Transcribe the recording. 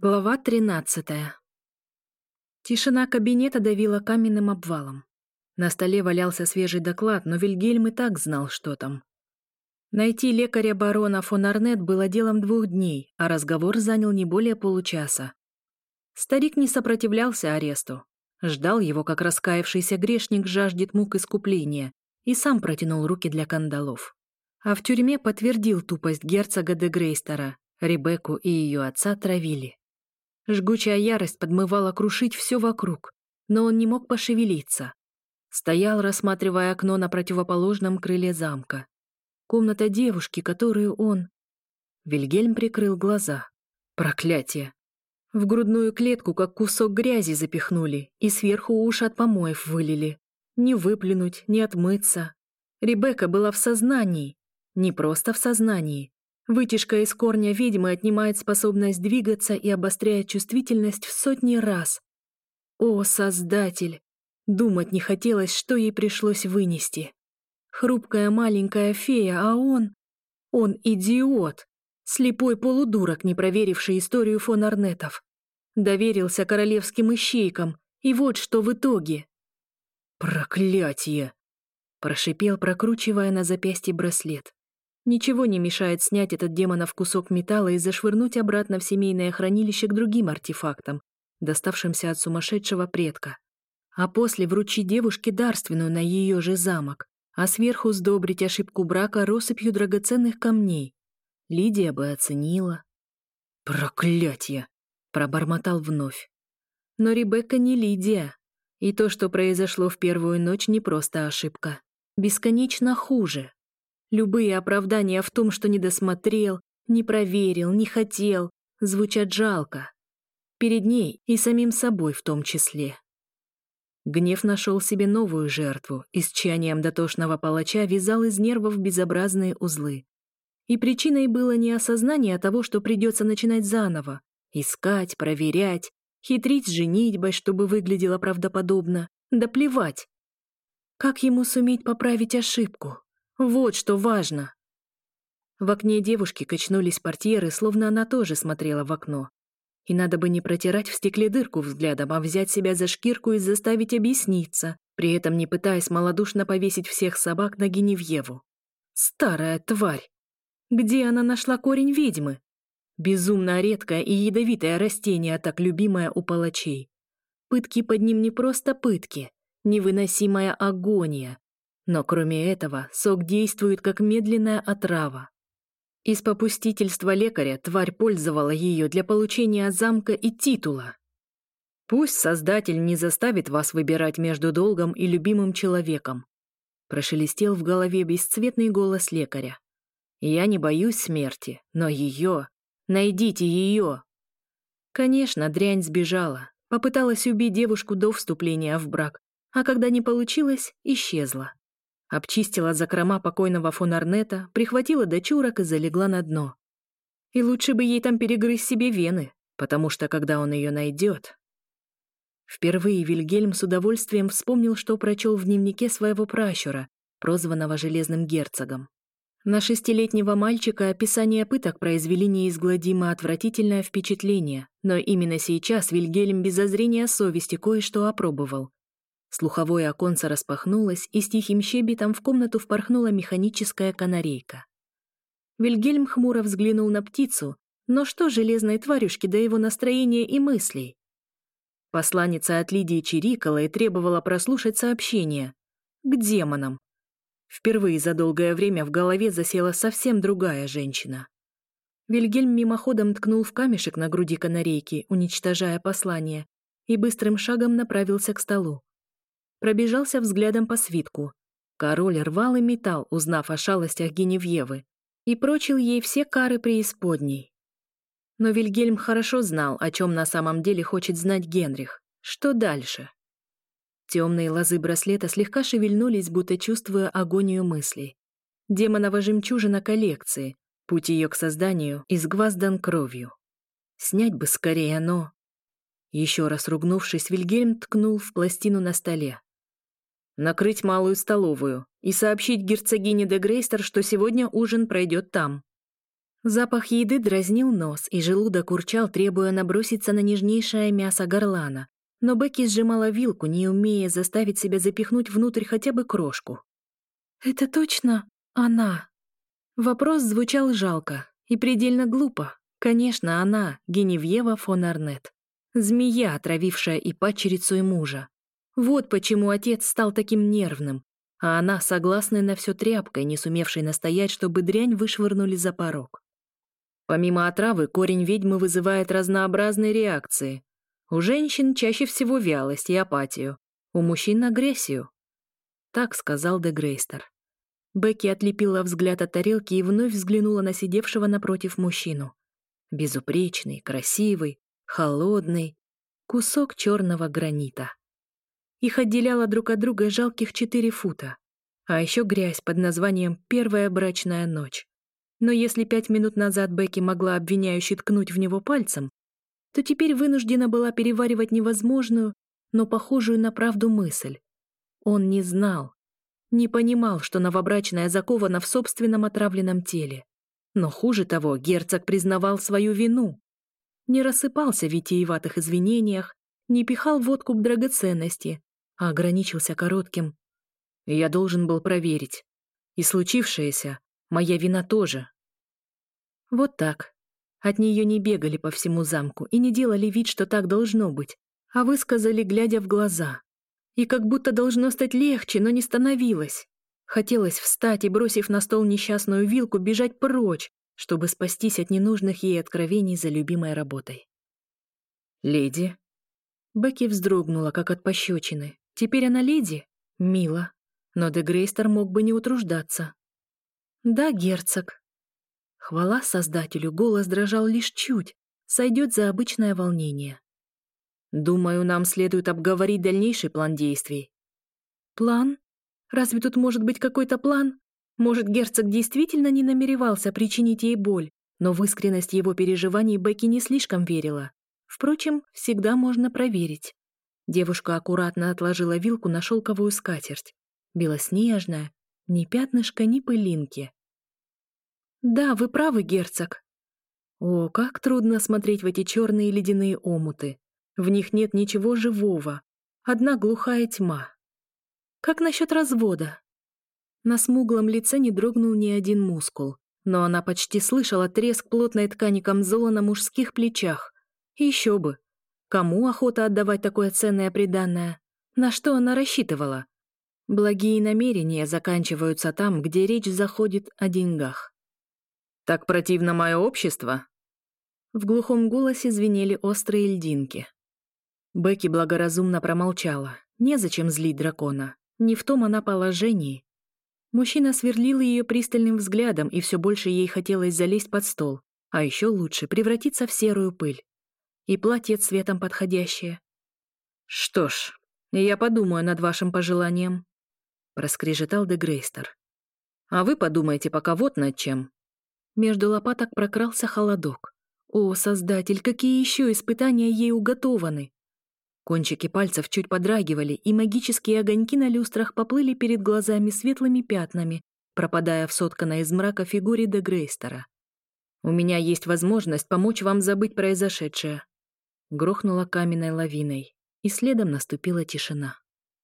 Глава 13 Тишина кабинета давила каменным обвалом. На столе валялся свежий доклад, но Вильгельм и так знал, что там. Найти лекаря барона фон Арнет было делом двух дней, а разговор занял не более получаса. Старик не сопротивлялся аресту. Ждал его, как раскаявшийся грешник жаждет мук искупления, и сам протянул руки для кандалов. А в тюрьме подтвердил тупость герцога де Грейстера. Ребекку и ее отца травили. Жгучая ярость подмывала крушить все вокруг, но он не мог пошевелиться. Стоял, рассматривая окно на противоположном крыле замка. Комната девушки, которую он... Вильгельм прикрыл глаза. Проклятие! В грудную клетку, как кусок грязи, запихнули и сверху уши от помоев вылили. Не выплюнуть, не отмыться. Ребекка была в сознании. Не просто в сознании, Вытяжка из корня ведьмы отнимает способность двигаться и обостряет чувствительность в сотни раз. О, Создатель! Думать не хотелось, что ей пришлось вынести. Хрупкая маленькая фея, а он... Он идиот! Слепой полудурок, не проверивший историю фон Арнетов. Доверился королевским ищейкам, и вот что в итоге. «Проклятие!» — прошипел, прокручивая на запястье браслет. Ничего не мешает снять этот демона в кусок металла и зашвырнуть обратно в семейное хранилище к другим артефактам, доставшимся от сумасшедшего предка. А после вручить девушке дарственную на ее же замок, а сверху сдобрить ошибку брака россыпью драгоценных камней. Лидия бы оценила. «Проклятье!» — пробормотал вновь. Но Ребекка не Лидия. И то, что произошло в первую ночь, не просто ошибка. Бесконечно хуже. Любые оправдания в том, что не досмотрел, не проверил, не хотел, звучат жалко. Перед ней и самим собой в том числе. Гнев нашел себе новую жертву, и с чанием дотошного палача вязал из нервов безобразные узлы. И причиной было не осознание того, что придется начинать заново, искать, проверять, хитрить с женитьбой, чтобы выглядело правдоподобно, да плевать. Как ему суметь поправить ошибку? Вот что важно. В окне девушки качнулись портьеры, словно она тоже смотрела в окно. И надо бы не протирать в стекле дырку взглядом, а взять себя за шкирку и заставить объясниться, при этом не пытаясь малодушно повесить всех собак на Геневьеву. Старая тварь! Где она нашла корень ведьмы? Безумно редкое и ядовитое растение, а так любимое у палачей. Пытки под ним не просто пытки, невыносимая агония, но кроме этого, сок действует как медленная отрава. Из попустительства лекаря тварь пользовала ее для получения замка и титула. Пусть Создатель не заставит вас выбирать между долгом и любимым человеком. Прошелестел в голове бесцветный голос лекаря. Я не боюсь смерти, но ее... Найдите ее! Конечно, дрянь сбежала. Попыталась убить девушку до вступления в брак, а когда не получилось, исчезла обчистила закрома покойного фонарнета, прихватила дочурок и залегла на дно. И лучше бы ей там перегрыз себе вены, потому что когда он ее найдет... Впервые Вильгельм с удовольствием вспомнил, что прочел в дневнике своего пращура, прозванного Железным Герцогом. На шестилетнего мальчика описание пыток произвели неизгладимо отвратительное впечатление, но именно сейчас Вильгельм без зазрения совести кое-что опробовал, Слуховое оконце распахнулось, и с тихим щебетом в комнату впорхнула механическая канарейка. Вильгельм хмуро взглянул на птицу, но что железной тварюшки до его настроения и мыслей? Посланница от Лидии чирикала и требовала прослушать сообщение. К демонам. Впервые за долгое время в голове засела совсем другая женщина. Вильгельм мимоходом ткнул в камешек на груди канарейки, уничтожая послание, и быстрым шагом направился к столу пробежался взглядом по свитку. Король рвал и металл, узнав о шалостях Геневьевы, и прочил ей все кары преисподней. Но Вильгельм хорошо знал, о чем на самом деле хочет знать Генрих. Что дальше? Темные лозы браслета слегка шевельнулись, будто чувствуя агонию мыслей. Демонова жемчужина коллекции, путь ее к созданию, изгваздан кровью. Снять бы скорее оно. Еще раз ругнувшись, Вильгельм ткнул в пластину на столе накрыть малую столовую и сообщить герцогине де Грейстер, что сегодня ужин пройдет там. Запах еды дразнил нос, и желудок урчал, требуя наброситься на нежнейшее мясо горлана. Но Бекки сжимала вилку, не умея заставить себя запихнуть внутрь хотя бы крошку. «Это точно она?» Вопрос звучал жалко и предельно глупо. Конечно, она, Геневьева фон Арнет. Змея, отравившая и падчерицу, и мужа. Вот почему отец стал таким нервным, а она согласная на все тряпкой, не сумевшей настоять, чтобы дрянь вышвырнули за порог. Помимо отравы, корень ведьмы вызывает разнообразные реакции. У женщин чаще всего вялость и апатию, у мужчин — агрессию. Так сказал Де Грейстер. Бекки отлепила взгляд от тарелки и вновь взглянула на сидевшего напротив мужчину. Безупречный, красивый, холодный, кусок черного гранита. Их отделяло друг от друга жалких четыре фута. А еще грязь под названием «Первая брачная ночь». Но если пять минут назад Бекки могла обвиняюще ткнуть в него пальцем, то теперь вынуждена была переваривать невозможную, но похожую на правду мысль. Он не знал, не понимал, что новобрачная закована в собственном отравленном теле. Но хуже того, герцог признавал свою вину. Не рассыпался в витиеватых извинениях, не пихал водку к драгоценности, а ограничился коротким. Я должен был проверить. И случившееся, моя вина тоже. Вот так. От нее не бегали по всему замку и не делали вид, что так должно быть, а высказали, глядя в глаза. И как будто должно стать легче, но не становилось. Хотелось встать и, бросив на стол несчастную вилку, бежать прочь, чтобы спастись от ненужных ей откровений за любимой работой. «Леди?» Бекки вздрогнула, как от пощечины. Теперь она леди? Мило. Но де Грейстер мог бы не утруждаться. Да, герцог. Хвала создателю, голос дрожал лишь чуть, сойдет за обычное волнение. Думаю, нам следует обговорить дальнейший план действий. План? Разве тут может быть какой-то план? Может, герцог действительно не намеревался причинить ей боль, но в искренность его переживаний Бекки не слишком верила. Впрочем, всегда можно проверить. Девушка аккуратно отложила вилку на шелковую скатерть. Белоснежная, ни пятнышка, ни пылинки. «Да, вы правы, герцог». О, как трудно смотреть в эти черные ледяные омуты. В них нет ничего живого. Одна глухая тьма. Как насчет развода? На смуглом лице не дрогнул ни один мускул, но она почти слышала треск плотной ткани камзола на мужских плечах. Еще бы, Кому охота отдавать такое ценное приданное? На что она рассчитывала? Благие намерения заканчиваются там, где речь заходит о деньгах. «Так противно мое общество?» В глухом голосе звенели острые льдинки. Бекки благоразумно промолчала. Незачем злить дракона. Не в том она положении. Мужчина сверлил ее пристальным взглядом, и все больше ей хотелось залезть под стол, а еще лучше превратиться в серую пыль и платье цветом подходящее. «Что ж, я подумаю над вашим пожеланием», — проскрежетал де Грейстер. «А вы подумайте пока вот над чем». Между лопаток прокрался холодок. «О, Создатель, какие еще испытания ей уготованы!» Кончики пальцев чуть подрагивали, и магические огоньки на люстрах поплыли перед глазами светлыми пятнами, пропадая в сотканной из мрака фигуре де Грейстера. «У меня есть возможность помочь вам забыть произошедшее», грохнула каменной лавиной, и следом наступила тишина.